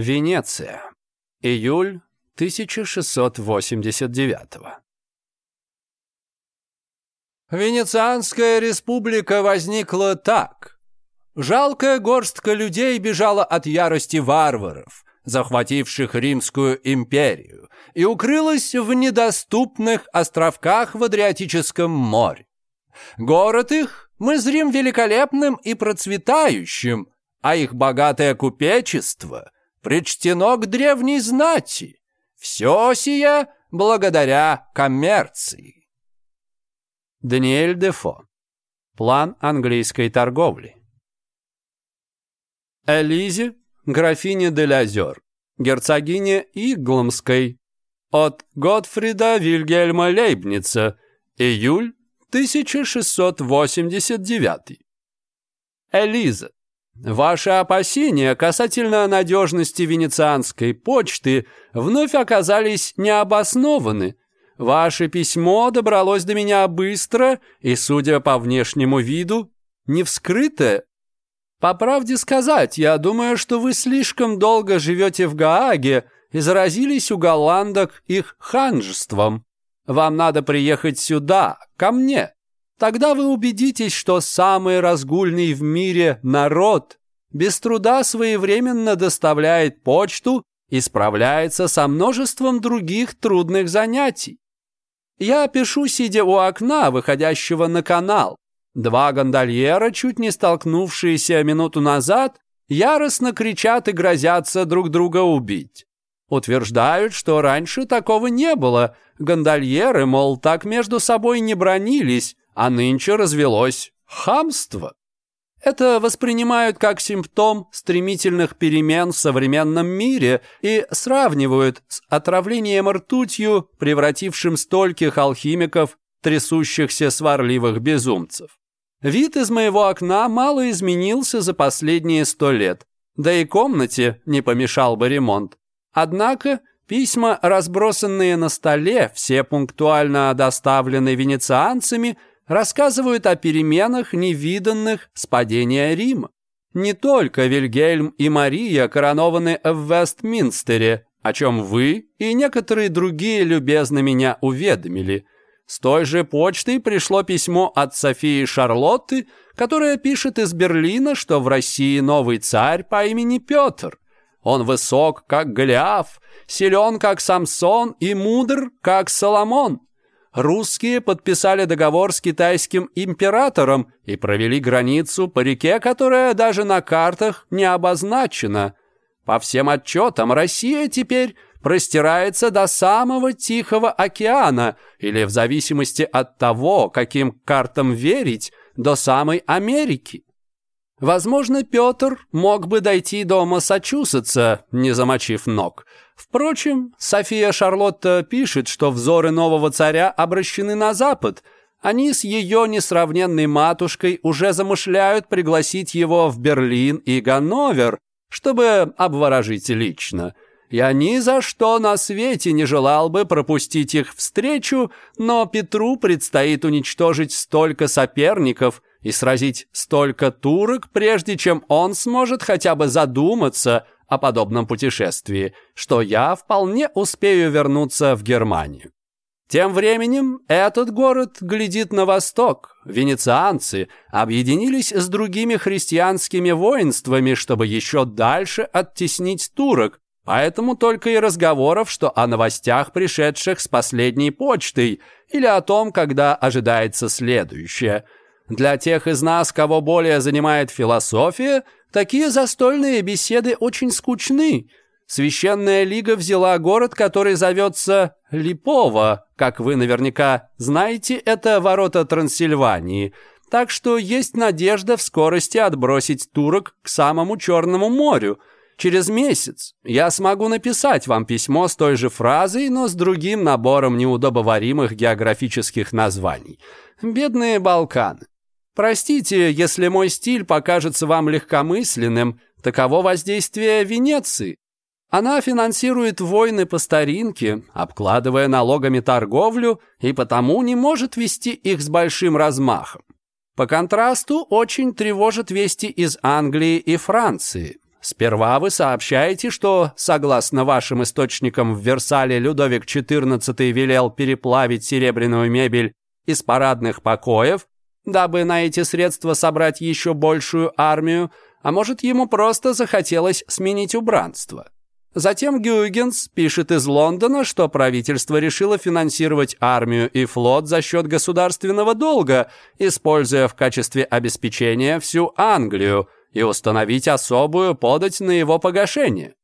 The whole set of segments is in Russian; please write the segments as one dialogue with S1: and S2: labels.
S1: Венеция. Июль 1689 Венецианская республика возникла так. Жалкая горстка людей бежала от ярости варваров, захвативших Римскую империю, и укрылась в недоступных островках в Адриатическом море. Город их мы зрим великолепным и процветающим, а их богатое купечество – причтено к древней знати. Все сие благодаря коммерции. Даниэль Дефо. План английской торговли. Элизе, графиня Делязер, герцогиня Игломской. От Готфрида Вильгельма Лейбница. Июль 1689. Элиза. Ваши опасения касательно надежности венецианской почты вновь оказались необоснованы. Ваше письмо добралось до меня быстро и, судя по внешнему виду, не вскрытое. По правде сказать, я думаю, что вы слишком долго живете в Гааге и заразились у голландок их ханжеством. Вам надо приехать сюда, ко мне. Тогда вы убедитесь, что самый разгульный в мире народ без труда своевременно доставляет почту и справляется со множеством других трудных занятий. Я пишу, сидя у окна, выходящего на канал. Два гондольера, чуть не столкнувшиеся минуту назад, яростно кричат и грозятся друг друга убить. Утверждают, что раньше такого не было. Гондольеры, мол, так между собой не бронились, а нынче развелось хамство. Это воспринимают как симптом стремительных перемен в современном мире и сравнивают с отравлением ртутью, превратившим стольких алхимиков, трясущихся сварливых безумцев. Вид из моего окна мало изменился за последние сто лет, да и комнате не помешал бы ремонт. Однако письма, разбросанные на столе, все пунктуально доставлены венецианцами – рассказывают о переменах, невиданных с падения Рима. Не только Вильгельм и Мария коронованы в Вестминстере, о чем вы и некоторые другие любезно меня уведомили. С той же почтой пришло письмо от Софии Шарлотты, которая пишет из Берлина, что в России новый царь по имени Петр. Он высок, как Голиаф, силен, как Самсон, и мудр, как Соломон русские подписали договор с китайским императором и провели границу по реке, которая даже на картах не обозначена. По всем отчетам, Россия теперь простирается до самого Тихого океана или, в зависимости от того, каким картам верить, до самой Америки. Возможно, Петр мог бы дойти до Массачусетса, не замочив ног – Впрочем, София Шарлотта пишет, что взоры нового царя обращены на запад. Они с ее несравненной матушкой уже замышляют пригласить его в Берлин и Ганновер, чтобы обворожить лично. Я ни за что на свете не желал бы пропустить их встречу, но Петру предстоит уничтожить столько соперников и сразить столько турок, прежде чем он сможет хотя бы задуматься – о подобном путешествии, что я вполне успею вернуться в Германию. Тем временем этот город глядит на восток. Венецианцы объединились с другими христианскими воинствами, чтобы еще дальше оттеснить турок, поэтому только и разговоров, что о новостях, пришедших с последней почтой, или о том, когда ожидается следующее – для тех из нас, кого более занимает философия, такие застольные беседы очень скучны. Священная лига взяла город, который зовется Липово, как вы наверняка знаете, это ворота Трансильвании. Так что есть надежда в скорости отбросить турок к самому Черному морю. Через месяц я смогу написать вам письмо с той же фразой, но с другим набором неудобоваримых географических названий. Бедные Балканы. Простите, если мой стиль покажется вам легкомысленным, таково воздействие Венеции. Она финансирует войны по старинке, обкладывая налогами торговлю, и потому не может вести их с большим размахом. По контрасту, очень тревожат вести из Англии и Франции. Сперва вы сообщаете, что, согласно вашим источникам в Версале, Людовик XIV велел переплавить серебряную мебель из парадных покоев дабы на эти средства собрать еще большую армию, а может, ему просто захотелось сменить убранство. Затем Гюйгенс пишет из Лондона, что правительство решило финансировать армию и флот за счет государственного долга, используя в качестве обеспечения всю Англию и установить особую подать на его погашение.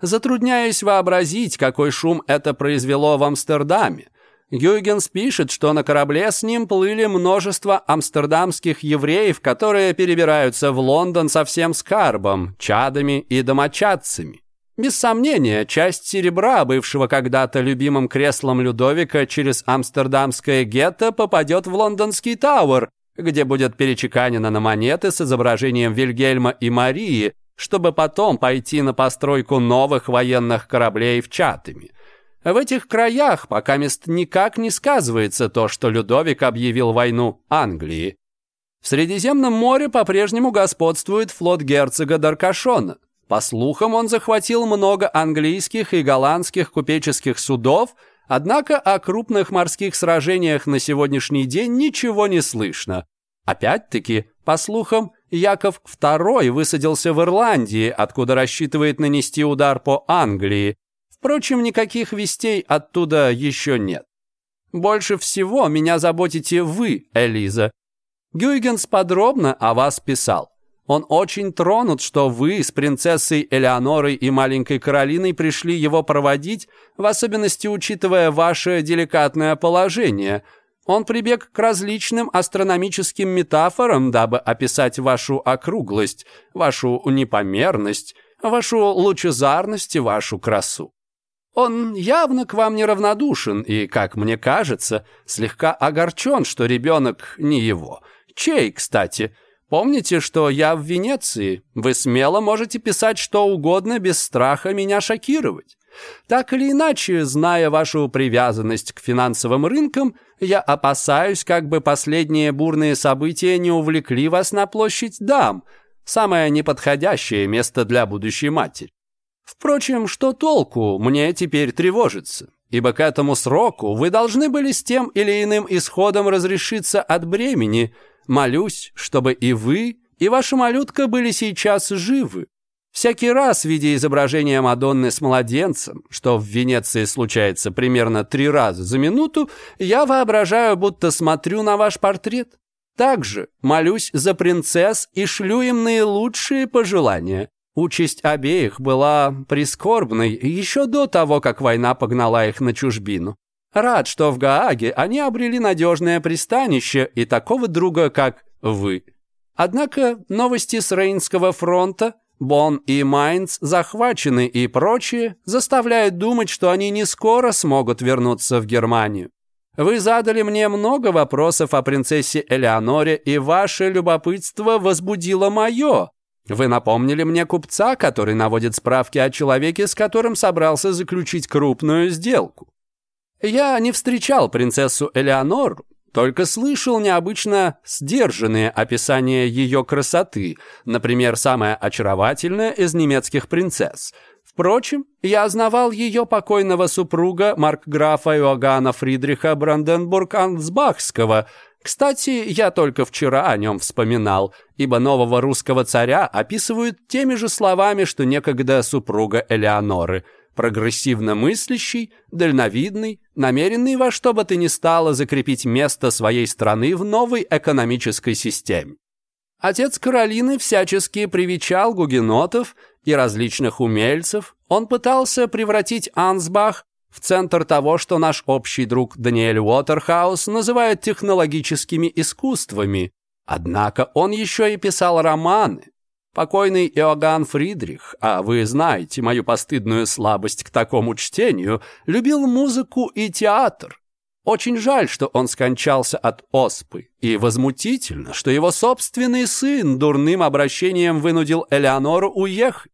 S1: Затрудняюсь вообразить, какой шум это произвело в Амстердаме. Гюйгенс пишет, что на корабле с ним плыли множество амстердамских евреев, которые перебираются в Лондон со всем скарбом, чадами и домочадцами. Без сомнения, часть серебра, бывшего когда-то любимым креслом Людовика через амстердамское гетто, попадет в лондонский Тауэр, где будет перечеканено на монеты с изображением Вильгельма и Марии, чтобы потом пойти на постройку новых военных кораблей в Чатами – а в этих краях пока мест никак не сказывается то, что Людовик объявил войну Англии. В Средиземном море по-прежнему господствует флот герцога Даркашона. По слухам, он захватил много английских и голландских купеческих судов, однако о крупных морских сражениях на сегодняшний день ничего не слышно. Опять-таки, по слухам, Яков II высадился в Ирландии, откуда рассчитывает нанести удар по Англии. Впрочем, никаких вестей оттуда еще нет. Больше всего меня заботите вы, Элиза. Гюйгенс подробно о вас писал. Он очень тронут, что вы с принцессой Элеонорой и маленькой Каролиной пришли его проводить, в особенности учитывая ваше деликатное положение. Он прибег к различным астрономическим метафорам, дабы описать вашу округлость, вашу непомерность, вашу лучезарность и вашу красу. Он явно к вам неравнодушен и, как мне кажется, слегка огорчен, что ребенок не его. Чей, кстати? Помните, что я в Венеции? Вы смело можете писать что угодно без страха меня шокировать. Так или иначе, зная вашу привязанность к финансовым рынкам, я опасаюсь, как бы последние бурные события не увлекли вас на площадь дам, самое неподходящее место для будущей матери. Впрочем, что толку мне теперь тревожиться? Ибо к этому сроку вы должны были с тем или иным исходом разрешиться от бремени. Молюсь, чтобы и вы, и ваша малютка были сейчас живы. Всякий раз, видя изображение Мадонны с младенцем, что в Венеции случается примерно три раза за минуту, я воображаю, будто смотрю на ваш портрет. Также молюсь за принцесс и шлю им наилучшие пожелания. Участь обеих была прискорбной еще до того, как война погнала их на чужбину. Рад, что в Гааге они обрели надежное пристанище и такого друга, как вы. Однако новости с Рейнского фронта, Бонн и Майнц захвачены и прочие, заставляют думать, что они не скоро смогут вернуться в Германию. Вы задали мне много вопросов о принцессе Элеоноре, и ваше любопытство возбудило мое, вы напомнили мне купца, который наводит справки о человеке, с которым собрался заключить крупную сделку. Я не встречал принцессу Элеонору, только слышал необычно сдержанные описания ее красоты, например, самая очаровательная из немецких принцесс. Впрочем, я ознавал ее покойного супруга маркграфа Иоганна Фридриха Бранденбург-Ансбахского – кстати, я только вчера о нем вспоминал, ибо нового русского царя описывают теми же словами, что некогда супруга Элеоноры. Прогрессивно мыслящий, дальновидный, намеренный во что бы то ни стало закрепить место своей страны в новой экономической системе. Отец Каролины всячески привечал гугенотов и различных умельцев. Он пытался превратить Ансбах в центр того, что наш общий друг Даниэль Уотерхаус называет технологическими искусствами. Однако он еще и писал романы. Покойный Иоганн Фридрих, а вы знаете мою постыдную слабость к такому чтению, любил музыку и театр. Очень жаль, что он скончался от оспы, и возмутительно, что его собственный сын дурным обращением вынудил Элеонору уехать.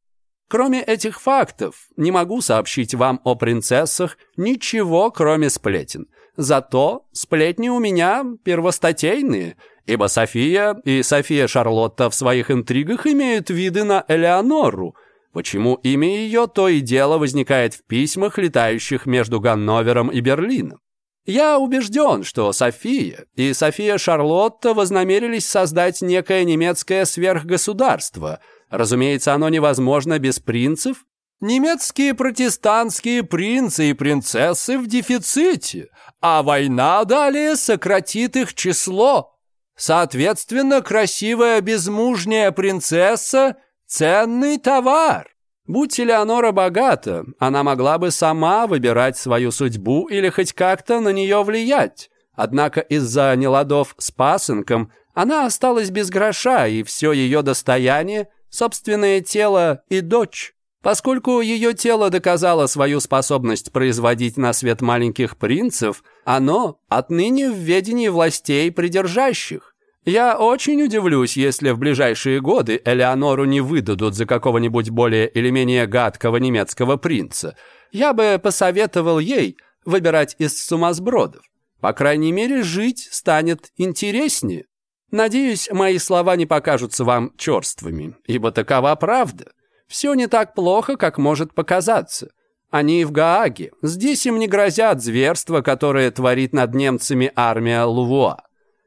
S1: Кроме этих фактов, не могу сообщить вам о принцессах ничего, кроме сплетен. Зато сплетни у меня первостатейные, ибо София и София Шарлотта в своих интригах имеют виды на Элеонору, почему имя ее то и дело возникает в письмах, летающих между Ганновером и Берлином. Я убежден, что София и София Шарлотта вознамерились создать некое немецкое сверхгосударство – Разумеется, оно невозможно без принцев. Немецкие протестантские принцы и принцессы в дефиците, а война далее сократит их число. Соответственно, красивая безмужняя принцесса – ценный товар. Будь Элеонора богата, она могла бы сама выбирать свою судьбу или хоть как-то на нее влиять. Однако из-за неладов с пасынком она осталась без гроша, и все ее достояние – собственное тело и дочь. Поскольку ее тело доказало свою способность производить на свет маленьких принцев, оно отныне в ведении властей придержащих. Я очень удивлюсь, если в ближайшие годы Элеонору не выдадут за какого-нибудь более или менее гадкого немецкого принца. Я бы посоветовал ей выбирать из сумасбродов. По крайней мере, жить станет интереснее. Надеюсь, мои слова не покажутся вам черствыми, ибо такова правда. Все не так плохо, как может показаться. Они в Гааге. Здесь им не грозят зверства, которые творит над немцами армия Лувуа.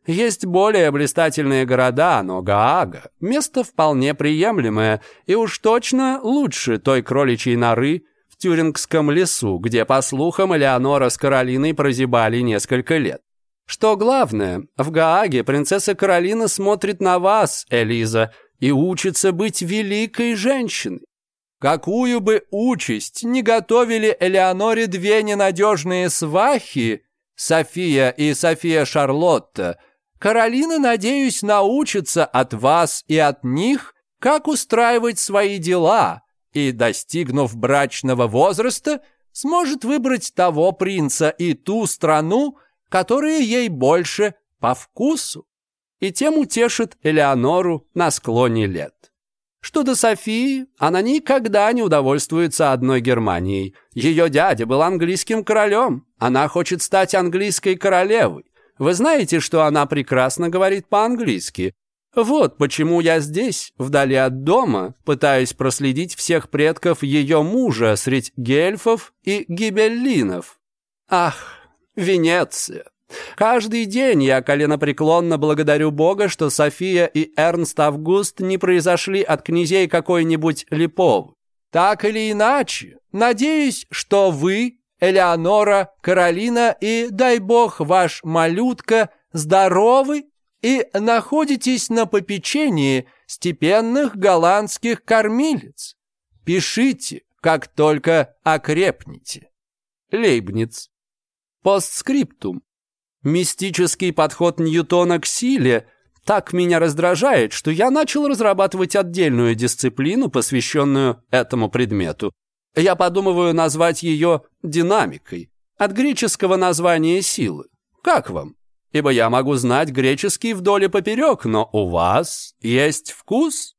S1: Есть более блистательные города, но Гаага – место вполне приемлемое и уж точно лучше той кроличьей норы в Тюрингском лесу, где, по слухам, Элеонора с Каролиной прозябали несколько лет. Что главное, в Гааге принцесса Каролина смотрит на вас, Элиза, и учится быть великой женщиной. Какую бы участь не готовили Элеоноре две ненадежные свахи, София и София Шарлотта, Каролина, надеюсь, научится от вас и от них, как устраивать свои дела, и, достигнув брачного возраста, сможет выбрать того принца и ту страну, которые ей больше по вкусу, и тем утешит Элеонору на склоне лет. Что до Софии, она никогда не удовольствуется одной Германией. Ее дядя был английским королем, она хочет стать английской королевой. Вы знаете, что она прекрасно говорит по-английски. Вот почему я здесь, вдали от дома, пытаюсь проследить всех предков ее мужа средь гельфов и гибеллинов. Ах, Венеция. Каждый день я коленопреклонно благодарю Бога, что София и Эрнст Август не произошли от князей какой-нибудь липов. Так или иначе, надеюсь, что вы, Элеонора, Каролина и, дай бог, ваш малютка здоровы и находитесь на попечении степенных голландских кормилец. Пишите, как только окрепнете. Лейбниц Постскриптум. Мистический подход Ньютона к силе так меня раздражает, что я начал разрабатывать отдельную дисциплину, посвященную этому предмету. Я подумываю назвать ее динамикой, от греческого названия силы. Как вам? Ибо я могу знать греческий вдоль и поперек, но у вас есть вкус,